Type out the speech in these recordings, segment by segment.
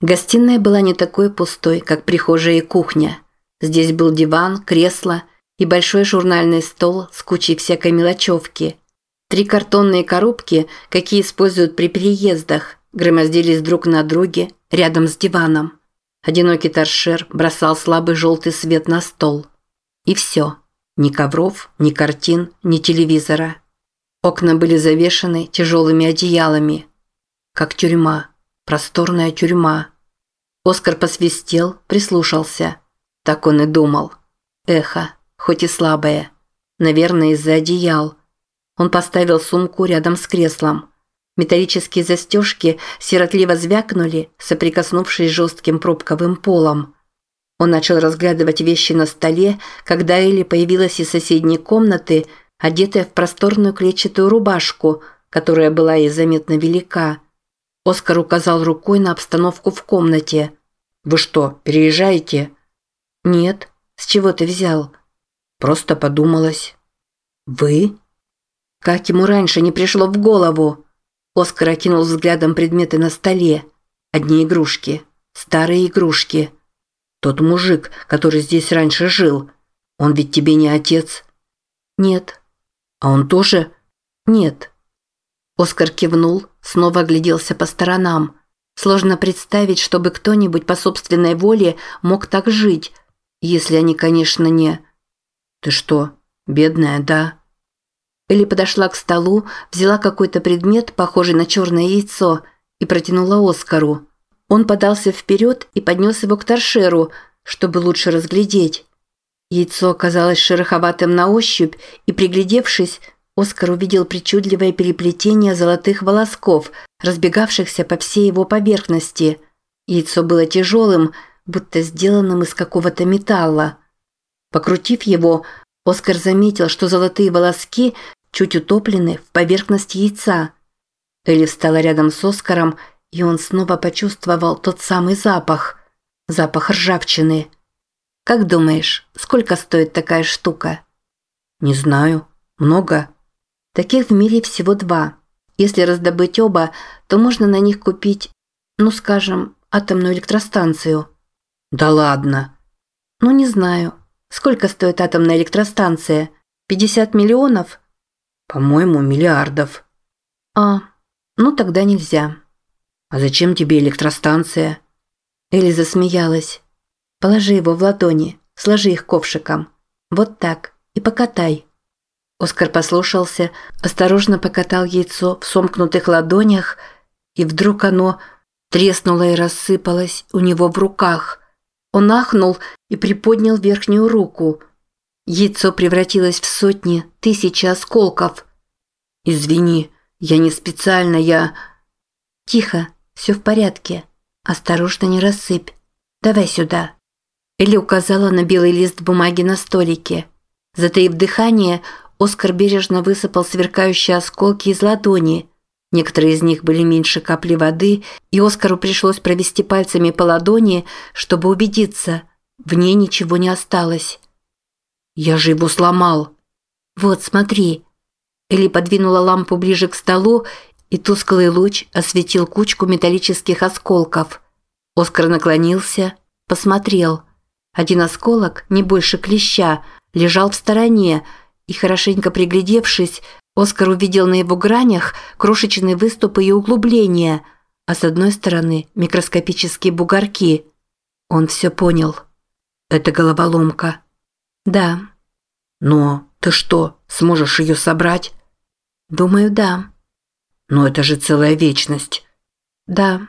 Гостиная была не такой пустой, как прихожая и кухня. Здесь был диван, кресло и большой журнальный стол с кучей всякой мелочевки. Три картонные коробки, какие используют при переездах, громоздились друг на друге рядом с диваном. Одинокий торшер бросал слабый желтый свет на стол. И все. Ни ковров, ни картин, ни телевизора. Окна были завешаны тяжелыми одеялами. Как тюрьма. Просторная тюрьма. Оскар посвистел, прислушался. Так он и думал. Эхо, хоть и слабое. Наверное, из-за одеял. Он поставил сумку рядом с креслом. Металлические застежки сиротливо звякнули, соприкоснувшись с жестким пробковым полом. Он начал разглядывать вещи на столе, когда Элли появилась из соседней комнаты, одетая в просторную клетчатую рубашку, которая была ей заметно велика. Оскар указал рукой на обстановку в комнате. «Вы что, переезжаете?» «Нет. С чего ты взял?» «Просто подумалось». «Вы?» Как ему раньше не пришло в голову? Оскар окинул взглядом предметы на столе. Одни игрушки. Старые игрушки. Тот мужик, который здесь раньше жил. Он ведь тебе не отец? Нет. А он тоже? Нет. Оскар кивнул, снова огляделся по сторонам. Сложно представить, чтобы кто-нибудь по собственной воле мог так жить, если они, конечно, не... Ты что, бедная, да? Элли подошла к столу, взяла какой-то предмет, похожий на черное яйцо, и протянула Оскару. Он подался вперед и поднес его к торшеру, чтобы лучше разглядеть. Яйцо оказалось шероховатым на ощупь, и, приглядевшись, Оскар увидел причудливое переплетение золотых волосков, разбегавшихся по всей его поверхности. Яйцо было тяжелым, будто сделанным из какого-то металла. Покрутив его, Оскар заметил, что золотые волоски чуть утоплены в поверхность яйца. Элли встала рядом с Оскаром, и он снова почувствовал тот самый запах. Запах ржавчины. «Как думаешь, сколько стоит такая штука?» «Не знаю. Много?» Таких в мире всего два. Если раздобыть оба, то можно на них купить, ну скажем, атомную электростанцию. Да ладно. Ну не знаю. Сколько стоит атомная электростанция? 50 миллионов? По-моему, миллиардов. А, ну тогда нельзя. А зачем тебе электростанция? Элли засмеялась. Положи его в ладони, сложи их ковшиком. Вот так. И покатай. Оскар послушался, осторожно покатал яйцо в сомкнутых ладонях, и вдруг оно треснуло и рассыпалось у него в руках. Он ахнул и приподнял верхнюю руку. Яйцо превратилось в сотни, тысячи осколков. «Извини, я не специально, я...» «Тихо, все в порядке. Осторожно, не рассыпь. Давай сюда». Элли указала на белый лист бумаги на столике. Затаив дыхание, Оскар бережно высыпал сверкающие осколки из ладони. Некоторые из них были меньше капли воды, и Оскару пришлось провести пальцами по ладони, чтобы убедиться, в ней ничего не осталось. «Я же его сломал!» «Вот, смотри!» Элли подвинула лампу ближе к столу, и тусклый луч осветил кучку металлических осколков. Оскар наклонился, посмотрел. Один осколок, не больше клеща, лежал в стороне, и, хорошенько приглядевшись, Оскар увидел на его гранях крошечные выступы и углубления, а с одной стороны микроскопические бугорки. Он все понял. Это головоломка. Да. Но ты что, сможешь ее собрать? Думаю, да. Но это же целая вечность. Да.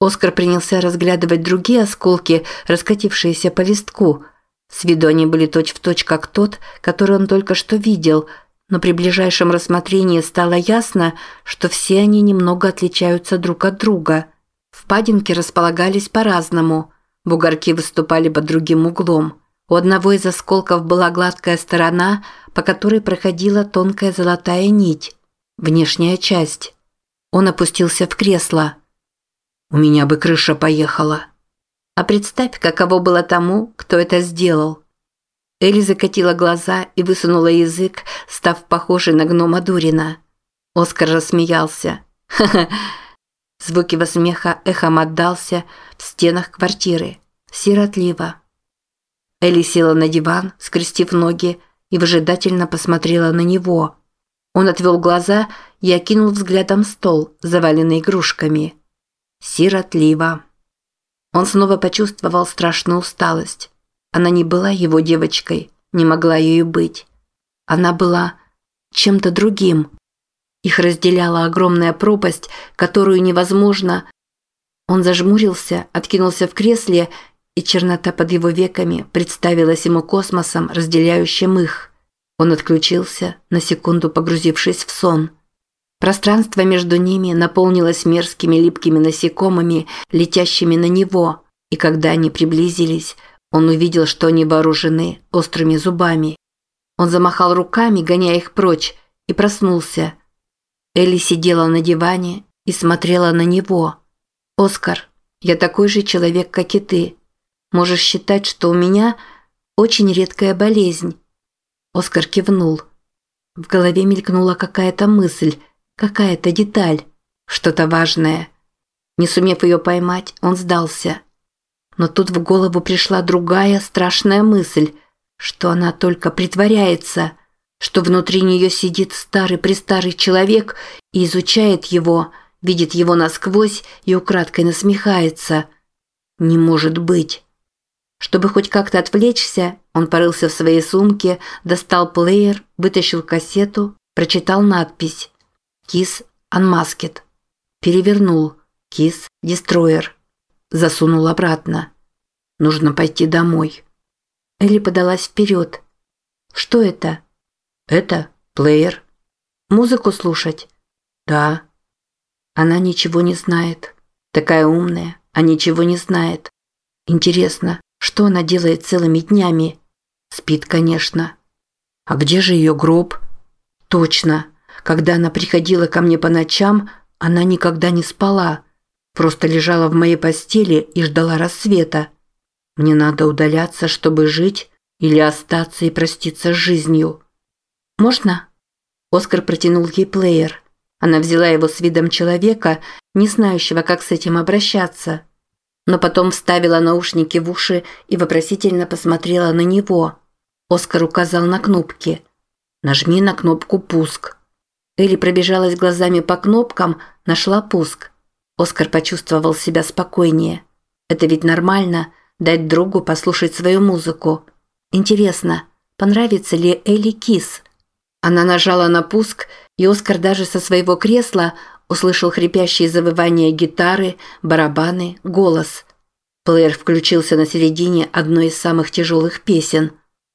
Оскар принялся разглядывать другие осколки, раскатившиеся по листку – с виду они были точь-в-точь, точь, как тот, который он только что видел, но при ближайшем рассмотрении стало ясно, что все они немного отличаются друг от друга. Впадинки располагались по-разному. Бугорки выступали под другим углом. У одного из осколков была гладкая сторона, по которой проходила тонкая золотая нить. Внешняя часть. Он опустился в кресло. «У меня бы крыша поехала», а представь, каково было тому, кто это сделал. Элли закатила глаза и высунула язык, став похожей на гнома Дурина. Оскар рассмеялся. «Ха-ха, Звук его смеха эхом отдался в стенах квартиры. Сиротливо. Элли села на диван, скрестив ноги, и выжидательно посмотрела на него. Он отвел глаза и окинул взглядом стол, заваленный игрушками. Сиротливо. Он снова почувствовал страшную усталость. Она не была его девочкой, не могла ею быть. Она была чем-то другим. Их разделяла огромная пропасть, которую невозможно... Он зажмурился, откинулся в кресле, и чернота под его веками представилась ему космосом, разделяющим их. Он отключился, на секунду погрузившись в сон. Пространство между ними наполнилось мерзкими липкими насекомыми, летящими на него, и когда они приблизились, он увидел, что они вооружены острыми зубами. Он замахал руками, гоняя их прочь, и проснулся. Элли сидела на диване и смотрела на него. «Оскар, я такой же человек, как и ты. Можешь считать, что у меня очень редкая болезнь». Оскар кивнул. В голове мелькнула какая-то мысль, какая-то деталь, что-то важное. Не сумев ее поймать, он сдался. Но тут в голову пришла другая страшная мысль, что она только притворяется – что внутри нее сидит старый-престарый человек и изучает его, видит его насквозь и украдкой насмехается. Не может быть. Чтобы хоть как-то отвлечься, он порылся в своей сумке, достал плеер, вытащил кассету, прочитал надпись «Kiss Unmasked». Перевернул «Kiss Destroyer». Засунул обратно. Нужно пойти домой. Элли подалась вперед. «Что это?» Это плеер. Музыку слушать? Да. Она ничего не знает. Такая умная, а ничего не знает. Интересно, что она делает целыми днями? Спит, конечно. А где же ее гроб? Точно. Когда она приходила ко мне по ночам, она никогда не спала. Просто лежала в моей постели и ждала рассвета. Мне надо удаляться, чтобы жить или остаться и проститься с жизнью. «Можно?» Оскар протянул ей плеер. Она взяла его с видом человека, не знающего, как с этим обращаться. Но потом вставила наушники в уши и вопросительно посмотрела на него. Оскар указал на кнопки. «Нажми на кнопку «Пуск». Элли пробежалась глазами по кнопкам, нашла пуск. Оскар почувствовал себя спокойнее. Это ведь нормально – дать другу послушать свою музыку. Интересно, понравится ли Элли Кис? Она нажала на пуск, и Оскар даже со своего кресла услышал хрипящие завывания гитары, барабаны, голос. Плеер включился на середине одной из самых тяжелых песен.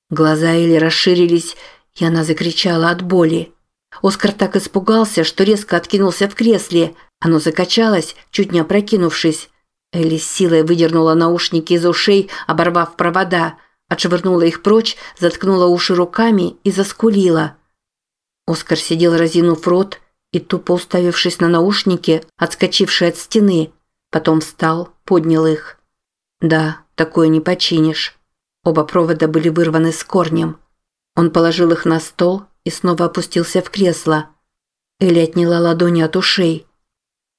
Глаза Элли расширились, и она закричала от боли. Оскар так испугался, что резко откинулся в кресле. Оно закачалось, чуть не опрокинувшись. Элли с силой выдернула наушники из ушей, оборвав провода, отшвырнула их прочь, заткнула уши руками и заскулила – Оскар сидел разинув рот и тупо уставившись на наушники, отскочившие от стены. Потом встал, поднял их. Да, такое не починишь. Оба провода были вырваны с корнем. Он положил их на стол и снова опустился в кресло. Элли отняла ладони от ушей.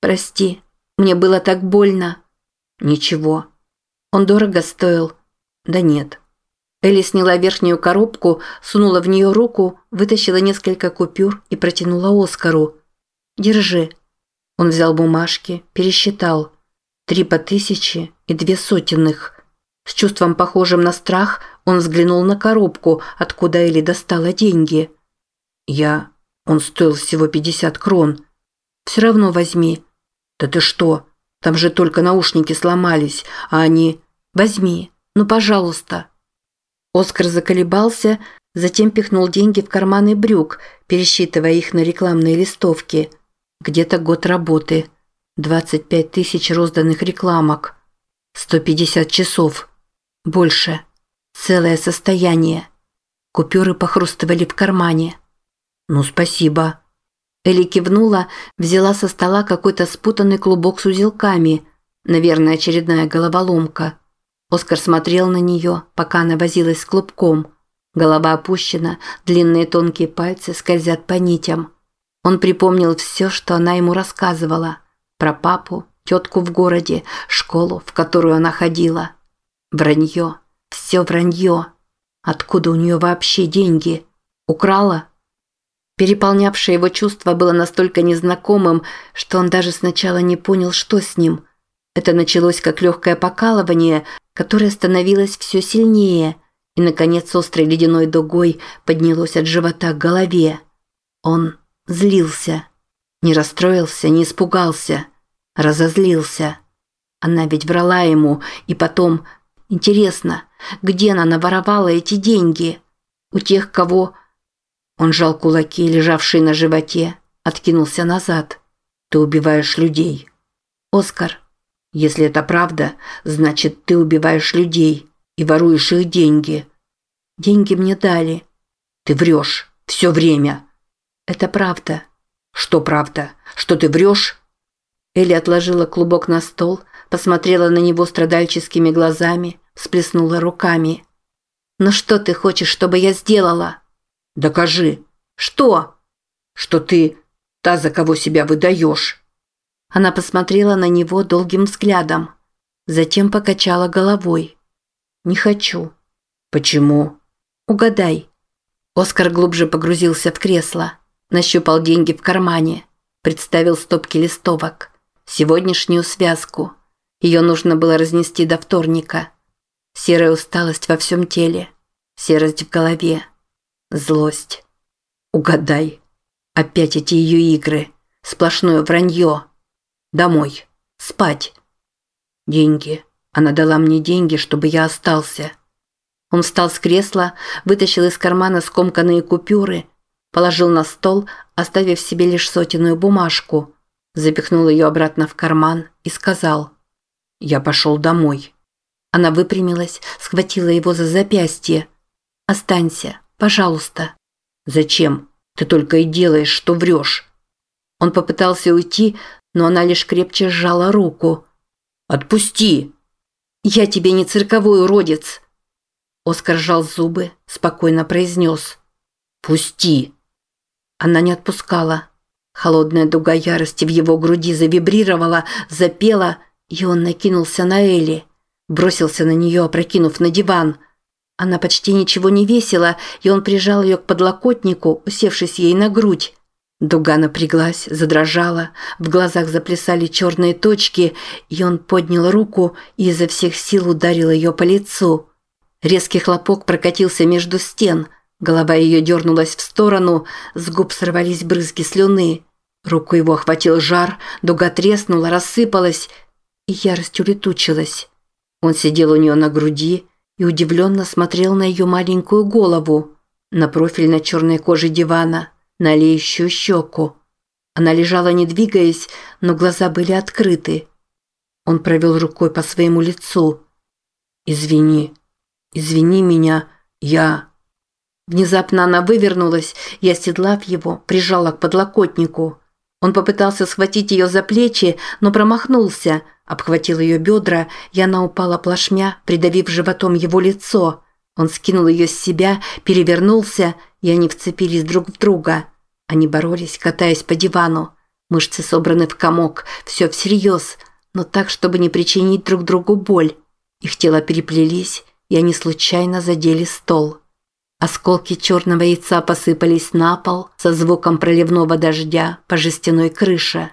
«Прости, мне было так больно». «Ничего». «Он дорого стоил?» «Да нет». Элли сняла верхнюю коробку, сунула в нее руку, вытащила несколько купюр и протянула Оскару. «Держи». Он взял бумажки, пересчитал. Три по тысяче и две сотенных. С чувством, похожим на страх, он взглянул на коробку, откуда Элли достала деньги. «Я...» Он стоил всего 50 крон. «Все равно возьми». «Да ты что? Там же только наушники сломались, а они...» «Возьми. Ну, пожалуйста». Оскар заколебался, затем пихнул деньги в карманы брюк, пересчитывая их на рекламные листовки. Где-то год работы. 25 тысяч розданных рекламок. 150 часов. Больше. Целое состояние. Купюры похрустывали в кармане. «Ну, спасибо». Элли кивнула, взяла со стола какой-то спутанный клубок с узелками. Наверное, очередная головоломка. Оскар смотрел на нее, пока она возилась с клубком. Голова опущена, длинные тонкие пальцы скользят по нитям. Он припомнил все, что она ему рассказывала. Про папу, тетку в городе, школу, в которую она ходила. Вранье. Все вранье. Откуда у нее вообще деньги? Украла? Переполнявшее его чувство было настолько незнакомым, что он даже сначала не понял, что с ним. Это началось как легкое покалывание, которое становилось все сильнее, и, наконец, острой ледяной дугой поднялось от живота к голове. Он злился. Не расстроился, не испугался. Разозлился. Она ведь врала ему, и потом... Интересно, где она наворовала эти деньги? У тех, кого... Он сжал кулаки, лежавшие на животе, откинулся назад. «Ты убиваешь людей». «Оскар, если это правда, значит, ты убиваешь людей и воруешь их деньги». «Деньги мне дали». «Ты врешь. Все время». «Это правда». «Что правда? Что ты врешь?» Элли отложила клубок на стол, посмотрела на него страдальческими глазами, всплеснула руками. «Ну что ты хочешь, чтобы я сделала?» «Докажи». «Что?» «Что ты та, за кого себя выдаешь». Она посмотрела на него долгим взглядом. Затем покачала головой. «Не хочу». «Почему?» «Угадай». Оскар глубже погрузился в кресло. Нащупал деньги в кармане. Представил стопки листовок. Сегодняшнюю связку. Ее нужно было разнести до вторника. Серая усталость во всем теле. Серость в голове. Злость. Угадай. Опять эти ее игры. Сплошное вранье. Домой. Спать. Деньги. Она дала мне деньги, чтобы я остался. Он встал с кресла, вытащил из кармана скомканные купюры, положил на стол, оставив себе лишь сотенную бумажку, запихнул ее обратно в карман и сказал «Я пошел домой». Она выпрямилась, схватила его за запястье. «Останься. «Пожалуйста». «Зачем? Ты только и делаешь, что врешь». Он попытался уйти, но она лишь крепче сжала руку. «Отпусти!» «Я тебе не цирковой уродец!» Оскар сжал зубы, спокойно произнес. «Пусти!» Она не отпускала. Холодная дуга ярости в его груди завибрировала, запела, и он накинулся на Элли. Бросился на нее, опрокинув на диван. Она почти ничего не весила, и он прижал ее к подлокотнику, усевшись ей на грудь. Дуга напряглась, задрожала, в глазах заплясали черные точки, и он поднял руку и изо всех сил ударил ее по лицу. Резкий хлопок прокатился между стен, голова ее дернулась в сторону, с губ сорвались брызги слюны. Руку его охватил жар, дуга треснула, рассыпалась, и ярость улетучилась. Он сидел у нее на груди, и удивленно смотрел на ее маленькую голову, на профиль на черной коже дивана, на леющую щеку. Она лежала не двигаясь, но глаза были открыты. Он провел рукой по своему лицу. «Извини, извини меня, я...» Внезапно она вывернулась и, оседлав его, прижала к подлокотнику. Он попытался схватить ее за плечи, но промахнулся – Обхватил ее бедра, и она упала плашмя, придавив животом его лицо. Он скинул ее с себя, перевернулся, и они вцепились друг в друга. Они боролись, катаясь по дивану. Мышцы собраны в комок, все всерьез, но так, чтобы не причинить друг другу боль. Их тела переплелись, и они случайно задели стол. Осколки черного яйца посыпались на пол со звуком проливного дождя по жестяной крыше.